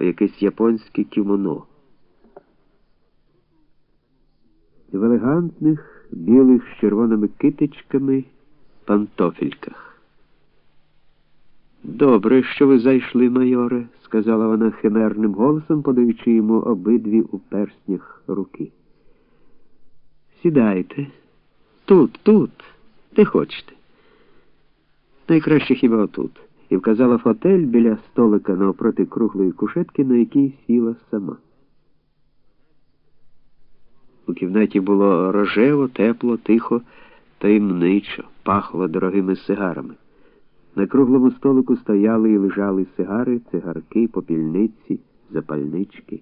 якесь японське кімоно. В елегантних білих з червоними китичками пантофельках. Добре, що ви зайшли, майоре, сказала вона химерним голосом, подаючи йому обидві у перснях руки. Сідайте. Тут, тут, де хочете. Найкраще хіба отут. І вказала фотель біля столика навпроти круглої кушетки, на якій сіла сама. У кімнаті було рожево, тепло, тихо, таємничо, пахло дорогими сигарами. На круглому столику стояли і лежали сигари, цигарки, попільниці, запальнички.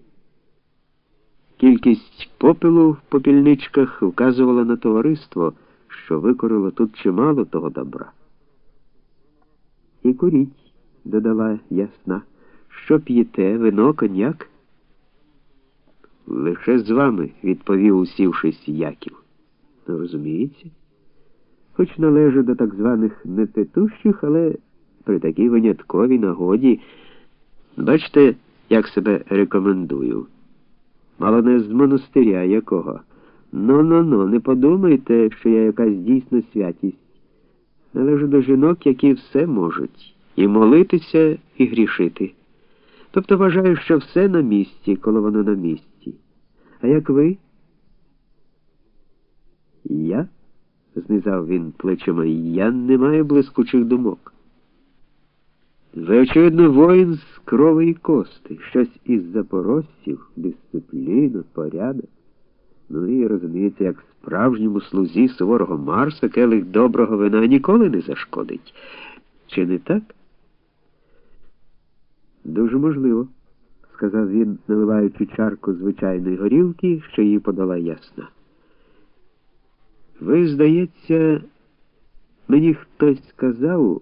Кількість попелу в попільничках вказувала на товариство, що викорило тут чимало того добра. І куріть, додала ясна. Що п'єте, вино, коньяк? Лише з вами, відповів, усівшись Яків. Ну, розуміється, хоч належу до так званих непетущих, але при такій винятковій нагоді, бачите, як себе рекомендую. Мало не з монастиря якого. Ну-ну-ну, не подумайте, що я якась дійсна святість. Належу до жінок, які все можуть, і молитися, і грішити. Тобто вважаю, що все на місці, коли воно на місці. А як ви? Я? знизав він плечима, я не маю блискучих думок. Ви, очевидно, воїн з крови і кости, щось із запорожців, дисципліна, порядок. Ну і розуміється, як справжньому слузі суворого Марса келих доброго вина ніколи не зашкодить. Чи не так? Дуже можливо, сказав він, наливаючи чарку звичайної горілки, що їй подала ясна. Ви, здається, мені хтось сказав,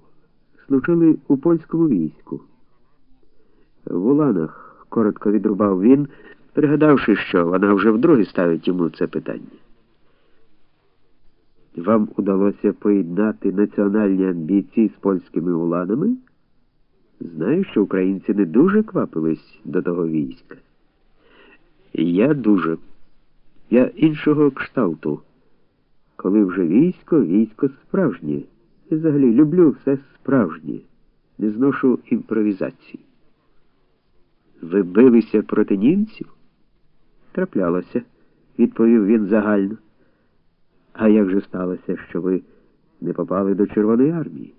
служили у польському війську. В Уланах, коротко відрубав він, пригадавши, що вона вже вдруге ставить йому це питання. Вам удалося поєднати національні амбіції з польськими уланами? Знаю, що українці не дуже квапились до того війська. Я дуже. Я іншого кшталту. Коли вже військо, військо справжнє. І взагалі люблю все справжнє, не зношу імпровізації. Ви билися проти німців? Траплялося, відповів він загально. А як же сталося, що ви не попали до Червоної армії?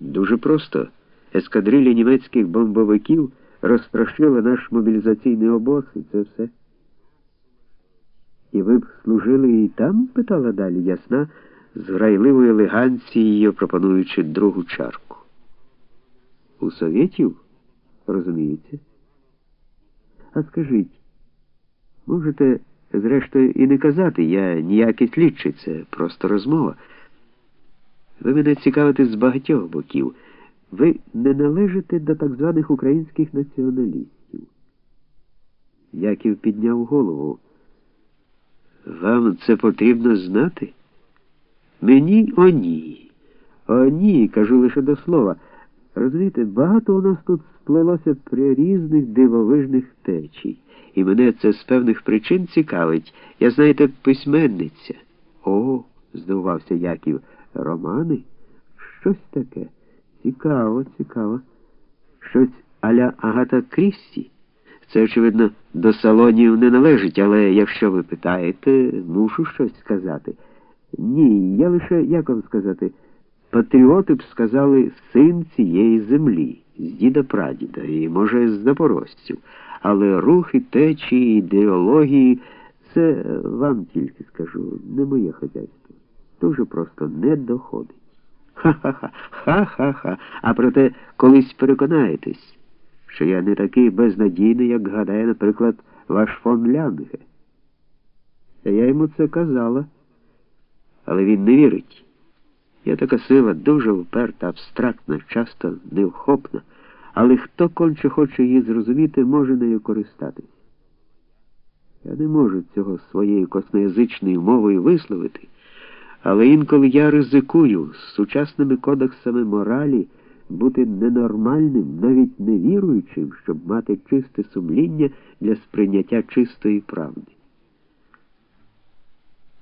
Дуже просто. Ескадрилля німецьких бомбовиків розстрашила наш мобілізаційний обоз, і це все. І ви б служили і там? питала далі ясна, з грайливою елеганцією пропонуючи другу чарку. У совєтів, розумієте? А скажіть, можете, зрештою, і не казати, я ніякий слідчий, це просто розмова. Ви мене цікавите з багатьох боків. Ви не належите до так званих українських націоналістів. Яків підняв голову. Вам це потрібно знати? Мені о ні. О ні, кажу лише до слова. Розумієте, багато у нас тут сплелося при різних дивовижних течій. І мене це з певних причин цікавить. Я, знаєте, письменниця. О, здивувався Яків. Романи? Щось таке. Цікаво, цікаво. Щось аля Агата Крісті. Це, очевидно, до салонів не належить, але якщо ви питаєте, мушу щось сказати. Ні, я лише, як вам сказати, патріоти б сказали син цієї землі, з діда прадіда, і, може, з запорожців. Але рухи, течії, ідеології це вам тільки скажу, не моє хазяйство. Дуже просто не доходить. Ха-ха-ха, ха-ха-ха. А проте колись переконаєтесь, що я не такий безнадійний, як гадає, наприклад, ваш фон Лянге. Та я йому це казала, але він не вірить. Я така сила дуже вперта, абстрактна, часто невхопна, але хто конче хоче її зрозуміти, може нею користатись. Я не можу цього своєю косноязичною мовою висловити. Але інколи я ризикую з сучасними кодексами моралі, бути ненормальним, навіть невіруючим, щоб мати чисте сумління для сприйняття чистої правди.